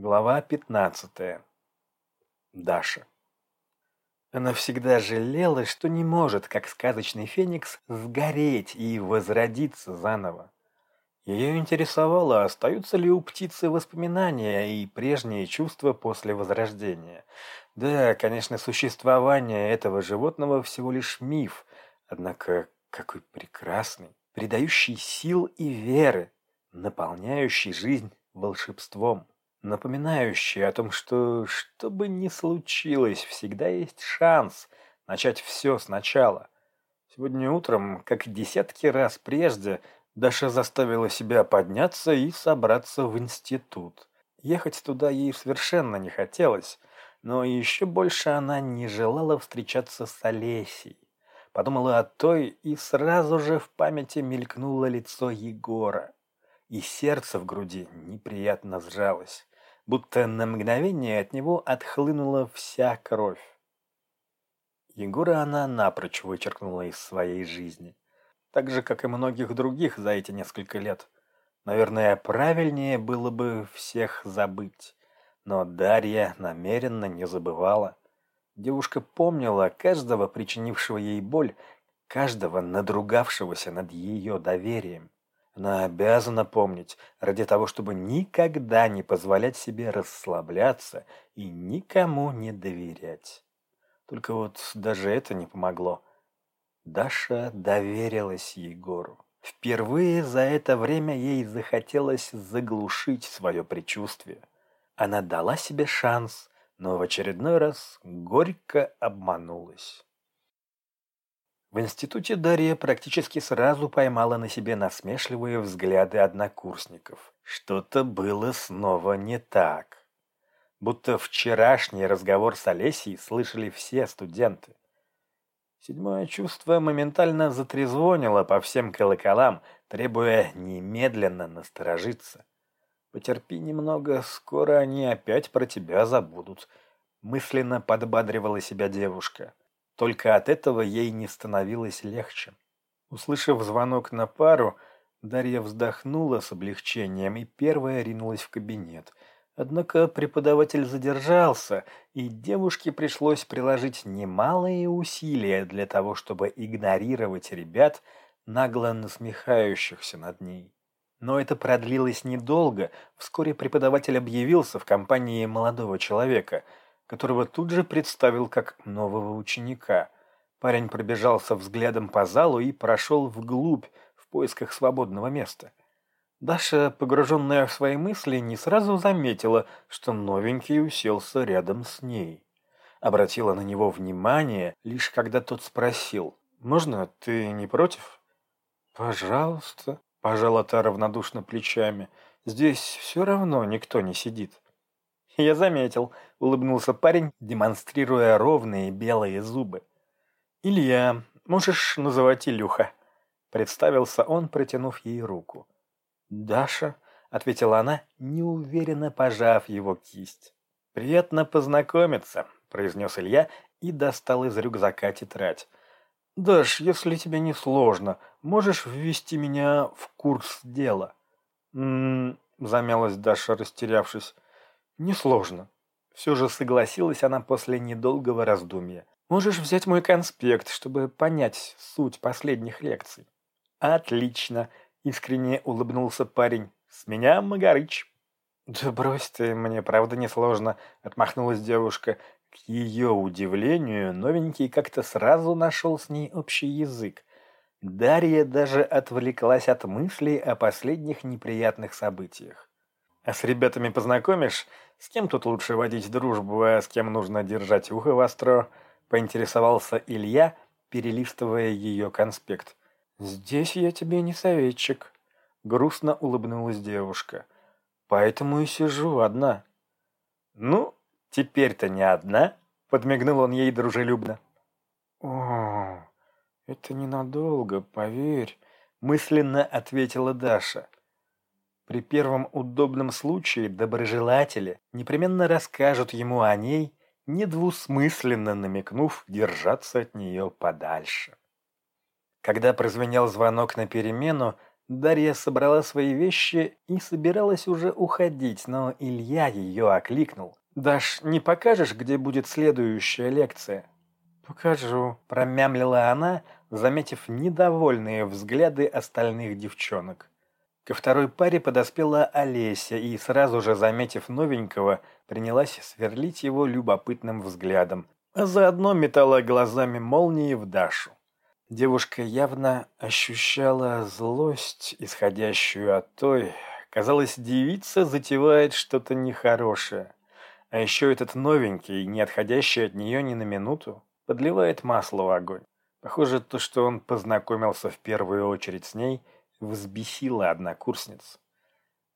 Глава 15. Даша. Она всегда жалела, что не может, как сказочный феникс, сгореть и возродиться заново. Ее интересовало, остаются ли у птицы воспоминания и прежние чувства после возрождения. Да, конечно, существование этого животного всего лишь миф, однако какой прекрасный, придающий сил и веры, наполняющий жизнь волшебством напоминающий о том, что что бы ни случилось, всегда есть шанс начать все сначала. Сегодня утром, как десятки раз прежде, Даша заставила себя подняться и собраться в институт. Ехать туда ей совершенно не хотелось, но еще больше она не желала встречаться с Олесей. Подумала о той, и сразу же в памяти мелькнуло лицо Егора. И сердце в груди неприятно сжалось будто на мгновение от него отхлынула вся кровь. Егора она напрочь вычеркнула из своей жизни, так же, как и многих других за эти несколько лет. Наверное, правильнее было бы всех забыть, но Дарья намеренно не забывала. Девушка помнила каждого причинившего ей боль, каждого надругавшегося над ее доверием. Она обязана помнить, ради того, чтобы никогда не позволять себе расслабляться и никому не доверять. Только вот даже это не помогло. Даша доверилась Егору. Впервые за это время ей захотелось заглушить свое предчувствие. Она дала себе шанс, но в очередной раз горько обманулась. В институте Дарья практически сразу поймала на себе насмешливые взгляды однокурсников. Что-то было снова не так. Будто вчерашний разговор с Олесей слышали все студенты. Седьмое чувство моментально затрезвонило по всем колоколам, требуя немедленно насторожиться. «Потерпи немного, скоро они опять про тебя забудут», — мысленно подбадривала себя девушка. Только от этого ей не становилось легче. Услышав звонок на пару, Дарья вздохнула с облегчением и первая ринулась в кабинет. Однако преподаватель задержался, и девушке пришлось приложить немалые усилия для того, чтобы игнорировать ребят, нагло насмехающихся над ней. Но это продлилось недолго. Вскоре преподаватель объявился в компании молодого человека – которого тут же представил как нового ученика. Парень пробежался взглядом по залу и прошел вглубь в поисках свободного места. Даша, погруженная в свои мысли, не сразу заметила, что новенький уселся рядом с ней. Обратила на него внимание, лишь когда тот спросил, «Можно, ты не против?» «Пожалуйста», — пожала та равнодушно плечами, «здесь все равно никто не сидит». «Я заметил», — улыбнулся парень, демонстрируя ровные белые зубы. «Илья, можешь называть Илюха», — представился он, протянув ей руку. «Даша», — ответила она, неуверенно пожав его кисть. «Приятно познакомиться», — произнес Илья и достал из рюкзака тетрадь. «Даш, если тебе не сложно, можешь ввести меня в курс дела?» «М-м-м», замялась Даша, растерявшись. «Несложно». Все же согласилась она после недолгого раздумья. «Можешь взять мой конспект, чтобы понять суть последних лекций». «Отлично!» — искренне улыбнулся парень. «С меня Магарыч». «Да брось ты, мне правда несложно», — отмахнулась девушка. К ее удивлению, новенький как-то сразу нашел с ней общий язык. Дарья даже отвлеклась от мыслей о последних неприятных событиях. А с ребятами познакомишь? С кем тут лучше водить дружбу, а с кем нужно держать ухо востро?» — поинтересовался Илья, перелистывая ее конспект. «Здесь я тебе не советчик», — грустно улыбнулась девушка. «Поэтому и сижу одна». «Ну, теперь-то не одна», — подмигнул он ей дружелюбно. «О, это ненадолго, поверь», — мысленно ответила Даша. При первом удобном случае доброжелатели непременно расскажут ему о ней, недвусмысленно намекнув держаться от нее подальше. Когда прозвенел звонок на перемену, Дарья собрала свои вещи и собиралась уже уходить, но Илья ее окликнул. «Даш, не покажешь, где будет следующая лекция?» «Покажу», – промямлила она, заметив недовольные взгляды остальных девчонок. Ко второй паре подоспела Олеся и, сразу же заметив новенького, принялась сверлить его любопытным взглядом, а заодно метала глазами молнии в Дашу. Девушка явно ощущала злость, исходящую от той. Казалось, девица затевает что-то нехорошее. А еще этот новенький, не отходящий от нее ни на минуту, подливает масло в огонь. Похоже, то, что он познакомился в первую очередь с ней, взбесило однокурсниц.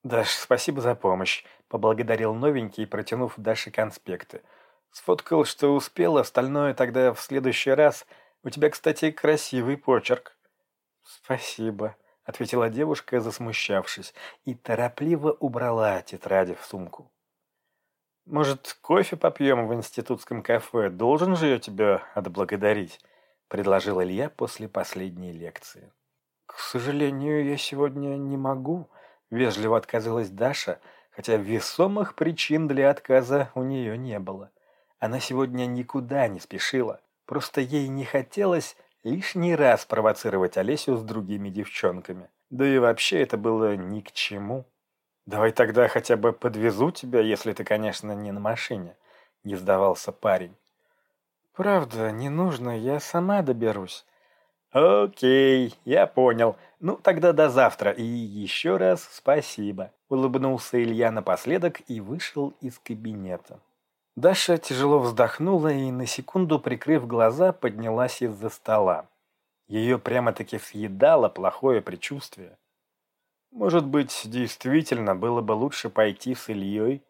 «Даш, спасибо за помощь», — поблагодарил новенький, протянув Даше конспекты. «Сфоткал, что успел, остальное тогда в следующий раз...» У тебя, кстати, красивый почерк. Спасибо, ответила девушка, засмущавшись, и торопливо убрала тетради в сумку. Может, кофе попьем в институтском кафе? Должен же я тебя отблагодарить, предложил Илья после последней лекции. К сожалению, я сегодня не могу, вежливо отказалась Даша, хотя весомых причин для отказа у нее не было. Она сегодня никуда не спешила. Просто ей не хотелось лишний раз провоцировать Олесю с другими девчонками. Да и вообще это было ни к чему. «Давай тогда хотя бы подвезу тебя, если ты, конечно, не на машине», — не сдавался парень. «Правда, не нужно, я сама доберусь». «Окей, я понял. Ну, тогда до завтра. И еще раз спасибо», — улыбнулся Илья напоследок и вышел из кабинета. Даша тяжело вздохнула и, на секунду прикрыв глаза, поднялась из-за стола. Ее прямо-таки съедало плохое предчувствие. Может быть, действительно было бы лучше пойти с Ильей?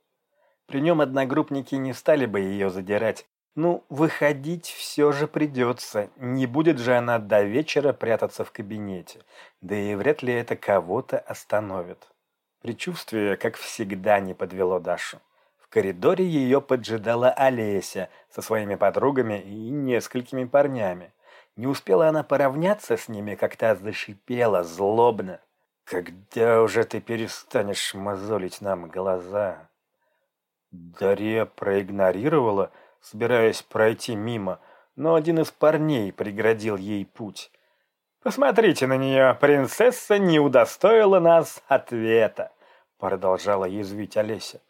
При нем одногруппники не стали бы ее задирать. Ну, выходить все же придется. Не будет же она до вечера прятаться в кабинете. Да и вряд ли это кого-то остановит. Предчувствие, как всегда, не подвело Дашу коридоре ее поджидала Олеся со своими подругами и несколькими парнями. Не успела она поравняться с ними, как та зашипела злобно. «Когда уже ты перестанешь мозолить нам глаза?» Дарья проигнорировала, собираясь пройти мимо, но один из парней преградил ей путь. «Посмотрите на нее, принцесса не удостоила нас ответа», продолжала язвить Олеся.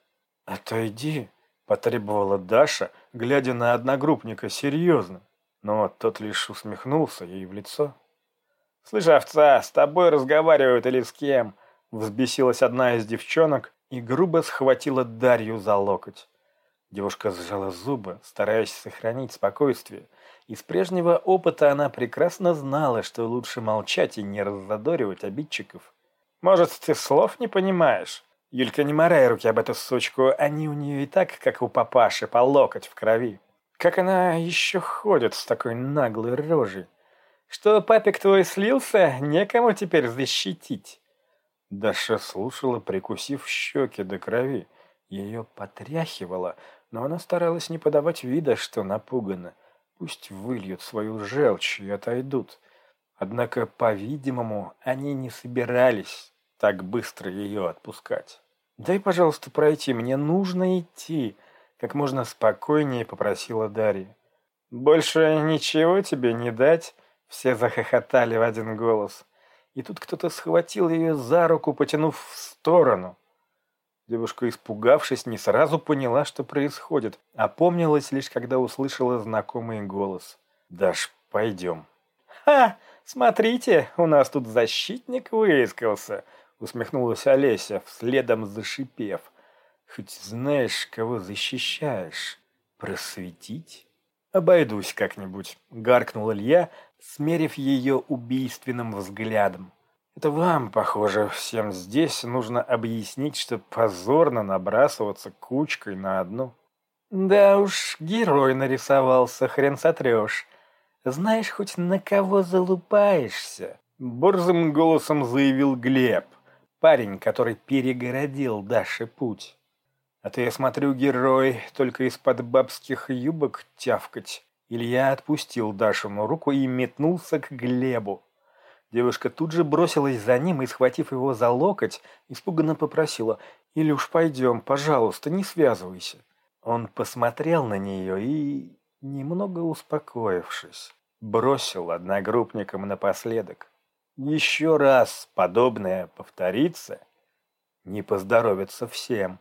«Отойди», — потребовала Даша, глядя на одногруппника серьезно. Но тот лишь усмехнулся ей в лицо. «Слышь, овца, с тобой разговаривают или с кем?» Взбесилась одна из девчонок и грубо схватила Дарью за локоть. Девушка сжала зубы, стараясь сохранить спокойствие. Из прежнего опыта она прекрасно знала, что лучше молчать и не раззадоривать обидчиков. «Может, ты слов не понимаешь?» Юлька, не морай руки об эту сучку, они у нее и так, как у папаши, по локоть в крови. Как она еще ходит с такой наглой рожей? Что папик твой слился, некому теперь защитить. Даша слушала, прикусив щеки до крови. Ее потряхивало, но она старалась не подавать вида, что напугана. Пусть выльют свою желчь и отойдут. Однако, по-видимому, они не собирались так быстро ее отпускать. «Дай, пожалуйста, пройти, мне нужно идти», — как можно спокойнее попросила Дарья. «Больше ничего тебе не дать?» — все захохотали в один голос. И тут кто-то схватил ее за руку, потянув в сторону. Девушка, испугавшись, не сразу поняла, что происходит, а помнилась лишь, когда услышала знакомый голос. «Даш, пойдем». «Ха! Смотрите, у нас тут защитник выискался!» усмехнулась Олеся, вследом зашипев. Хоть знаешь, кого защищаешь. Просветить? Обойдусь как-нибудь, гаркнул Илья, смерив ее убийственным взглядом. Это вам, похоже, всем здесь нужно объяснить, что позорно набрасываться кучкой на одну. Да уж, герой нарисовался, хрен сотрешь. Знаешь, хоть на кого залупаешься? Борзым голосом заявил Глеб парень, который перегородил Даше путь. А ты, я смотрю, герой, только из-под бабских юбок тявкать. Илья отпустил Дашину руку и метнулся к Глебу. Девушка тут же бросилась за ним и, схватив его за локоть, испуганно попросила «Илюш, пойдем, пожалуйста, не связывайся». Он посмотрел на нее и, немного успокоившись, бросил одногруппникам напоследок. «Еще раз подобное повторится, не поздоровится всем».